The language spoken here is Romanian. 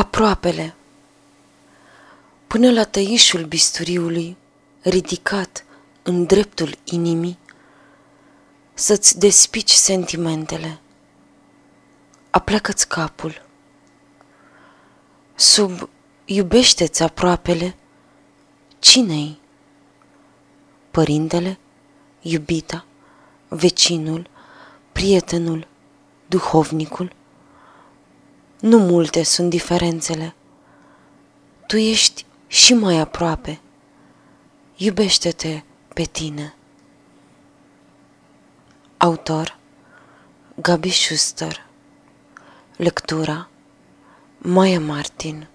Aproapele Până la tăișul bisturiului, ridicat în dreptul inimii, să-ți despici sentimentele. Apleacă-ți capul. Sub iubește-ți aproapele, cine-i? Părintele, iubita, vecinul, prietenul, duhovnicul? Nu multe sunt diferențele. Tu ești și mai aproape. Iubește-te pe tine. Autor Gabi Schuster Lectura Maya Martin